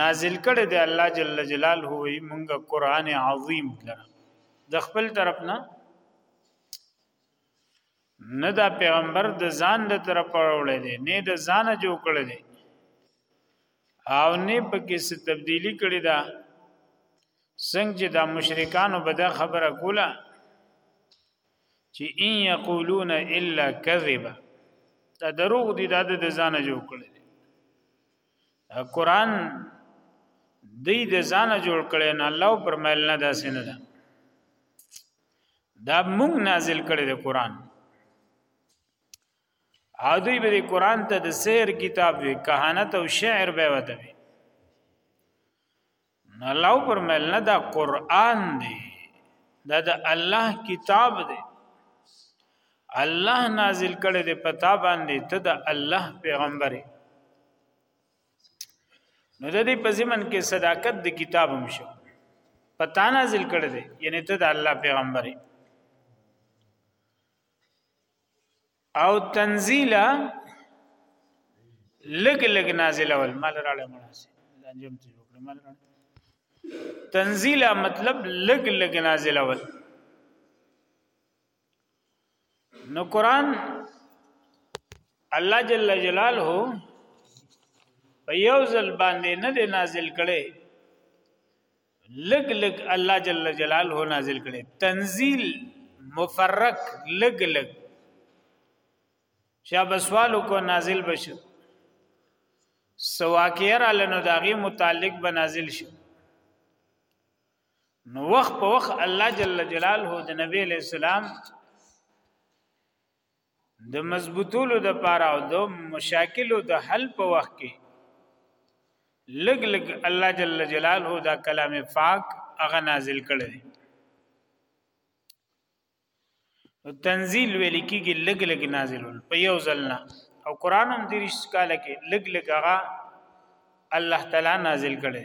نازل کړي دی الله جل جلاله وي مونږه قران عظیم لره د خپل طرف نه نه دا پیغمبر د ځان د طرف وړولې دی نه د ځان جوړ کړی دی او نه پکې څه تبدیلی کړی دا څنګه دا مشرکانو به دا خبره کوله چې ان یقولون الا کذبا دا دروغ دي دا د ځان جوړ کړی قران دې د ځانه جوړ کړي نه الله پر مل نه داسې نه ده دا موږ نازل کړي د قران او دوی به قران ته د سیر کتاب وی کهانت او شعر به وته نه الله پر مل نه دا قران دی دا د الله کتاب دی الله نازل کړي د پتا باندې ته د الله پیغمبر نو د دې په زمن کې صداقت د کتاب هم شو پتا نازل کړي دی یعنی ته د الله پیغمبر یې او تنزيلا لګ لګ نازل ول مال راړه مناسب انجام ته وکړه مال راړه تنزيلا مطلب لګ لګ نازل ول نو قران الله جل جلاله په یو ځل باندې نه نازل کړي لګ لګ الله جل جلاله نازل کړي تنزيل مفرق لګ لګ شاب سوالو کو نازل بشو سواکیر علنو داغي متعلق بنازل شو نو وخت په وخت الله جل جلاله د نبی له سلام د مضبوطولو د پاره او د مشاکلو د حل په وخت کې لګ لګ الله جل جلاله دا کلام پاک هغه نازل کړي تنزيل ویل کېږي لګ لګ نازل په یو ځلنا او قران هم دیرش کال کې لګ لګ هغه الله تعالی نازل کړي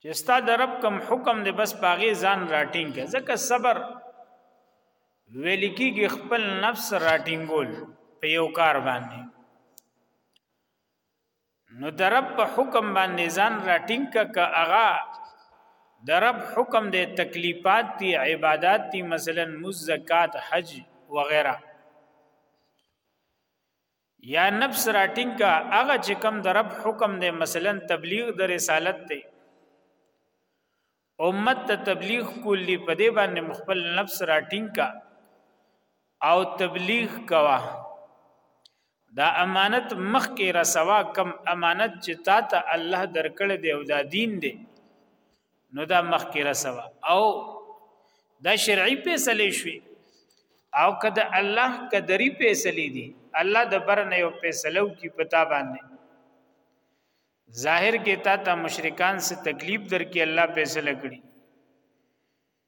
چې ستا د رب کم حکم دی بس پاغي ځان راټینګ کې ځکه صبر ویل کېږي خپل نفس راټینګول په یو کار باندې نو د رب په حکم باندې ځان راټینګ کا اغا د رب حکم دی تکلیفات دی عبادت دی مثلا مز زکات حج وغیرہ یا نفس راټینګ کا هغه چې کم د رب حکم دی مثلا تبلیغ د رسالت دی امت ته تبلیغ کول دی په دې باندې مخبل نفس راټینګ کا او تبلیغ کوا دا امانت مخ کې رسوا کم امانت چې تا ته الله درکړ دی او دا دین دی نو دا مخکې رسوا او دا شرعي فیصله شوي او کده الله قدري فیصله دي الله د بر نه یو فیصلو کی پتا باندې ظاهر کې تا ته مشرکان سے تکلیف درکې الله فیصله کړي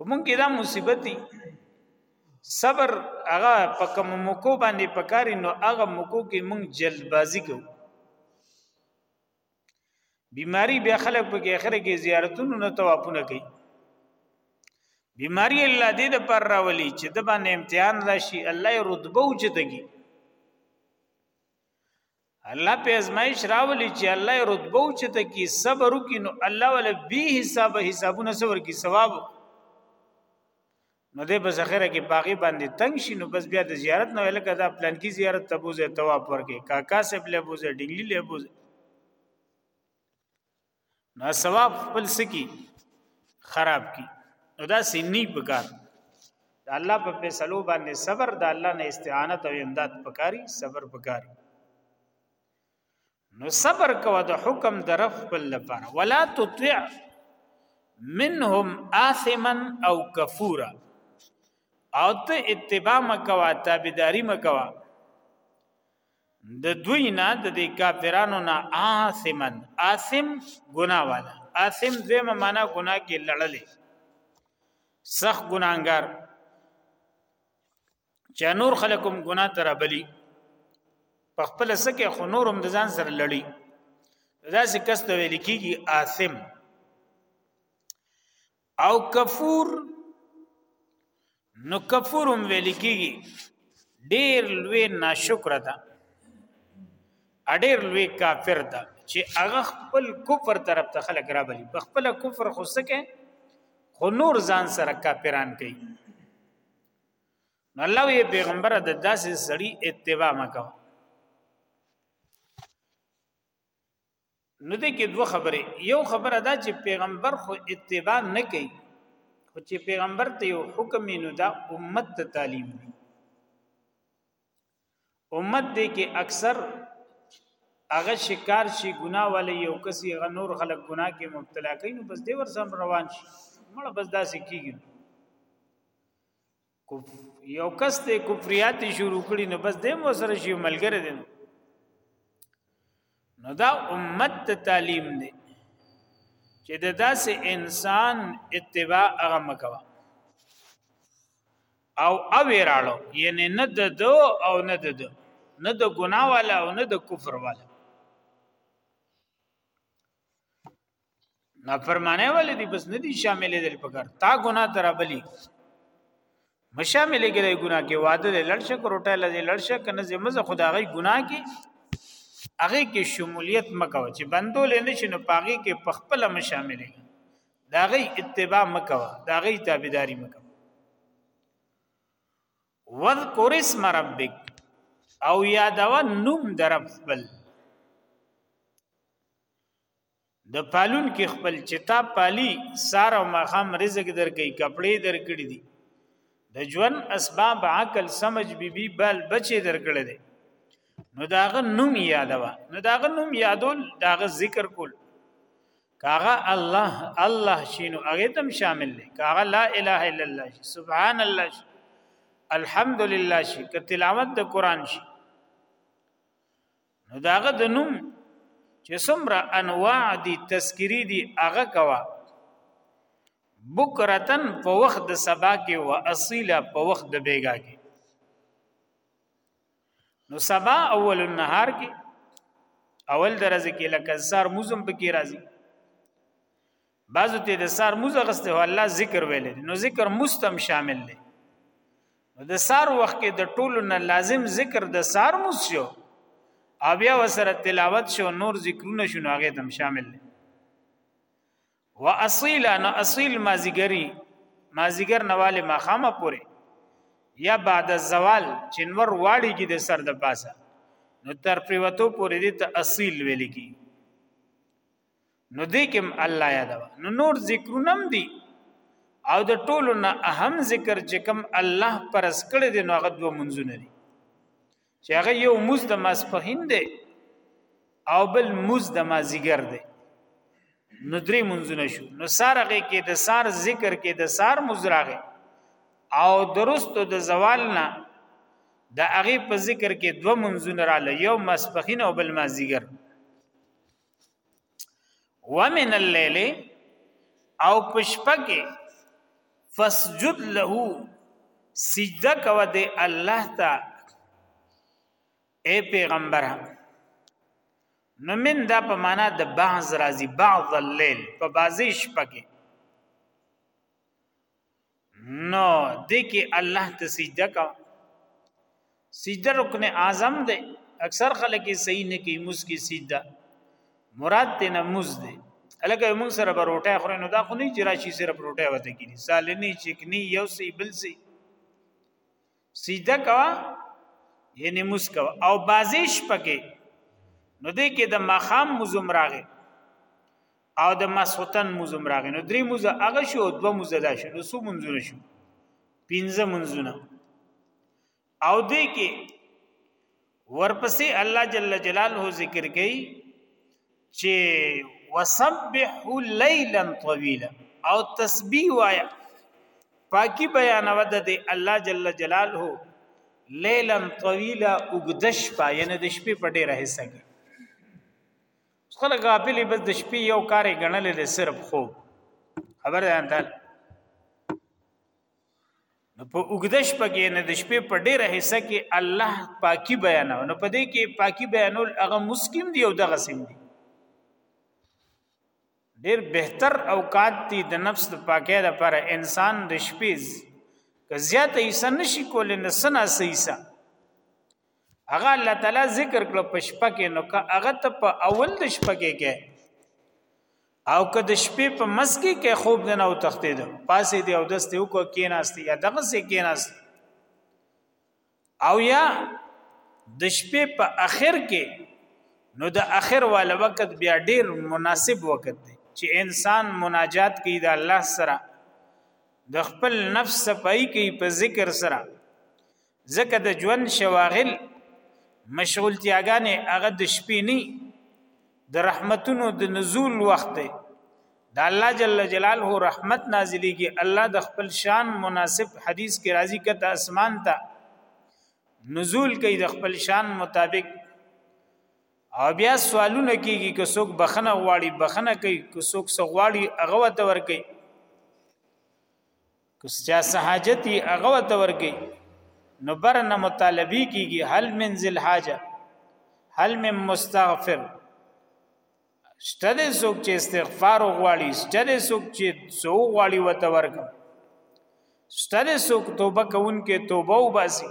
ومن کې دا مصیبت دی صبر هغه په کوم موکو باندې پکاري نو هغه موکو کې مونږ جلدبازي کوو بیماری بیا خلک په کې اخره کې زیارتونو نه توافونه کوي بیماری الله دې د پر راولي چې د باندې امتحان راشي الله یې رتبه اوچتږي الله په ازمایش راولي چې الله رتبه او چته کې صبر وکي نو الله ول به حساب حسابونه صبر کې ثواب نو دې په ذخیره کې باغی باندې تنگ شي نو بس بیا د زیارت نه لکه دا پلان کې زیارت تبوزه تواب ورکه کاکا سب له بوزه ډنګلی له بوزه نو ثواب خپل سکی خراب کی نو دا سنی پکار د الله په فیصلو باندې صبر د الله نه استعانت او امداد پکاري صبر پکاري نو صبر کوه د حکم د رب خپل لپاره ولا تطع منهم آثما او کفورا او ته اتباع مکوا تابعداري مکوا د دوی نه د دې کافرانو نه آسمن آسم ګنا والا آسم زمه معنا ګنا کې لړلې سخت ګناګار چې نور خلکم ګنا تر بلی په خپل سکه خو نورم د ځان سره لړی دا څه کس ته ویل کیږي آسم او کفور نو کفور هم ویل کیږي ډیر لوی ناشکر ده اډیر لوی کافر ده چې هغه خپل کفر طرف ته خلک را بلی په خپل کفر خو سکه خو نور ځان سره کافران کوي نو الله یې پیغمبر د داسې سړی اتباع مکو نو دې کې دوه خبرې یو خبره دا چې پیغمبر خو اتباع نه کوي خو چې پیغمبر ته یو حکم نو دا امت ته تعلیم دی امت دې کې اکثر هغه شکار شي ګناه ولې یو کسي غنور خلک ګناه کې مبتلا کوي نو بس دې ورسم روان شي مړه بس داسې کیږي کف یو کس ته کفریات شروع کړي نو بس دیم وسره شي ملګری دین نو دا امت ته تعلیم دی چې د داسې انسان اتباع هغه مکوا او او راړو یعنی نه د دو او نه د دو نه د ګناه والا او نه د کفر والا نافرمانه ولې دي بس ندي شاملې دل پکار تا ګناه درابلی مشاملې ګرې ګناه کې واده لړشه کروټه لږه لړشه کنه زمزه خدای ګناه کې هغه کې شمولیت مکو چې بندول نه شنو پاغي کې پخپل مشاملې دا غي اتباع مکو دا غي تابعداري مکو وذکر اسم ربک او یادو نوم درب خپل د پالون کې خپل چې تا پالي سار او مخام رزق درکې کپڑے درکړي دي د ژوند اسباب عقل سمج بي بي بل بچي درکړي دي نو داغه نوم یادوا نو داغه نوم یادول داغه ذکر کول کاغه الله الله شینو هغه تم شامل دي کاغه لا اله الا الله شي سبحان الله شي الحمدلله شي ک تلاوت د قران شي نو داغه د نوم چې څومره انواع دي تذکری دي هغه کوا بکرتن په وخت د سبا کې او اصیلا په وخت د بیګا کې نو سبا اول النهار کې اول درځ کې لکه زار موزم پکې راځي بعضو ته د سار موزه غسته هو الله ذکر ویل نو ذکر مستم شامل دی نو د سار وخت کې د ټولو نه لازم ذکر د سار موز شو او بیا وسره تلاوت شو نور ذکرونه شو نو هغه تم شامل دی واصیل انا اصیل مازیګری مازیګر نواله مخامه پوره یا بعد الزوال چنور واړی کې د سر د پاسه نو تر پریوتو پورې دې ته اصیل ویل کی نو دې کوم الله یادوا نو نور ذکرونم دي او د ټولو نه اهم ذکر چې کوم الله پرس کړی دی نو هغه دوه منځونه دي چې هغه یو مز د ماسپهین دی او بل مز د مازیګر دی نو درې منځونه شو نو سارغه کې د سار ذکر کې د سار مزراغه او درستو د زوال نه د هغه په ذکر کې دوه منځونه رااله یو مسبخین او بل مازیګر ومن الليل او پشپکه فسجد له سجده کو دے الله تا اے پیغمبر نو من دا په معنا د بعض راضی بعض الليل په بعضی شپکه نو دې کې الله ته سجده کا سجده رکن اعظم دی اکثر خلک یې صحیح نه کوي موس کې سجده مراد ته نه موس دی الګ موږ سره بروټه خوري نو دا خو نه چې راشي سره بروټه وته کیږي سالنی چکنی یو سی بل سی سجده کوا یعنی مسکو او بازیش پکې نو دې کې د مخام مزم راغې او د مسوتن مزم راغې نو درې مزه هغه شو او دوه مزه دا شو نو سو منځونه شو پنځه منځونه او دې کې ورپسې الله جل جلاله ذکر کوي چې وسبح ليلا طويلا او تسبيح وایا پاکي بیان ود دي الله جل جلاله ليلا طويلا وګدش پا یعنی د شپې په ډېر حصہ کې خلک غافلې بس د شپې یو کارې غنلې صرف خوب خبره ده نو په اوګدش پکې نه د شپې په ډېره حصہ کې الله پاکي بیانو نو په دې کې پاکي بیانول هغه مسکم دی او دغه سیم دی ډېر بهتر اوقات دي د نفس د پاکۍ لپاره انسان د شپې که زیاته حصہ نشي کولای نه سنا سیسه هغه الله تعالی ذکر کړو په شپه کې نو که هغه ته په اول د شپه کې کې او که د شپې په مسکی کې خوب نه او تختې ده پاسې دی او دست یو کو کیناستی یا دغه سه کیناست او یا د شپې په اخر کې نو د اخر والا وخت بیا ډیر مناسب وخت دی چې انسان مناجات کوي د الله سره د خپل نفس صفائی کوي په ذکر سره ځکه د ژوند شواغل مشغولتیاګانې هغه د شپې نه د رحمتونو د نزول وخت دی د الله جل جلاله رحمت نازلېږي الله د خپل شان مناسب حدیث کې راضی کته اسمان ته نزول کوي د خپل شان مطابق او بیا سوالونه کیږي که څوک بخنه غواړي بخنه کوي که څوک سغواړي هغه ته ور کوي کسچا سحاجتی هغه وته ورګي نو برنه مطالبه کیږي هل من ذل حاجه هل من مستغفر شته دې څوک چې استغفار غواړي شته دې څوک چې سو غواړي وته ورګ شته دې څوک توبه کوونکې توبه وباسي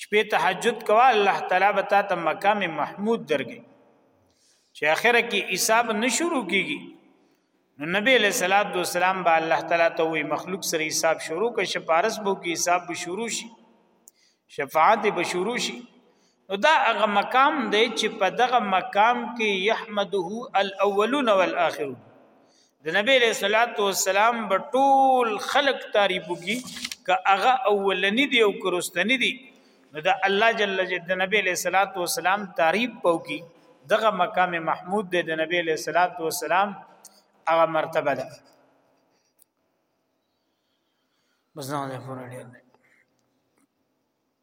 شپې تهجد کوا الله تعالی به تا ته مقام محمود درګي چې اخره کې حساب نشورو کیږي نو نبی له صلوات و سلام به الله تعالی ته وي مخلوق سره حساب شروع کې شفارس بو کې حساب به شروع شي شفاعت به شروع شي نو دا هغه مقام دی چې په دغه مقام کې يحمده الاولون والاخرون د نبی له صلوات و سلام بټول خلق تعریف کی ک هغه اولنی دی او کرستنی دی نو د الله جل جلاله د نبی له صلوات و سلام تعریف پاو کی دغه مقام محمود دی د نبی له صلوات و سلام هغه مرتبه ده بس نه ده پوره